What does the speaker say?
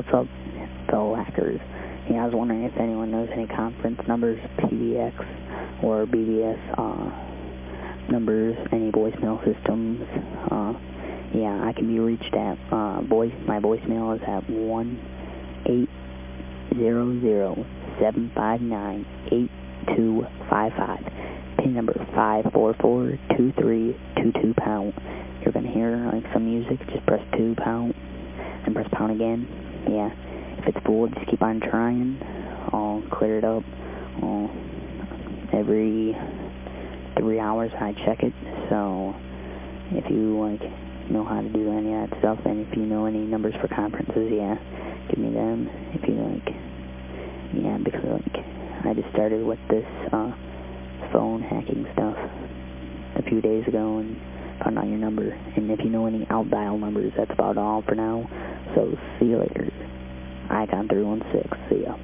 what's up, fellow hackers? Yeah, I was wondering if anyone knows any conference numbers, PBX or BBS uh, numbers, any voicemail systems. Uh, yeah, I can be reached at, uh, voice, my voicemail is at 1-800-759-8255. Pin number 544-2322 pound. You're going to hear like some music, just press 2 pound, and press pound again. Yeah, if it's full, just keep on trying. I'll clear it up. I'll, every three hours I check it, so if you like know how to do any of that stuff, and if you know any numbers for conferences, yeah, give me them. If you like, yeah, because like I just started with this uh, phone hacking stuff a few days ago and found out your number. And if you know any out dial numbers, that's about all for now. So see you later. Icon 316. See ya.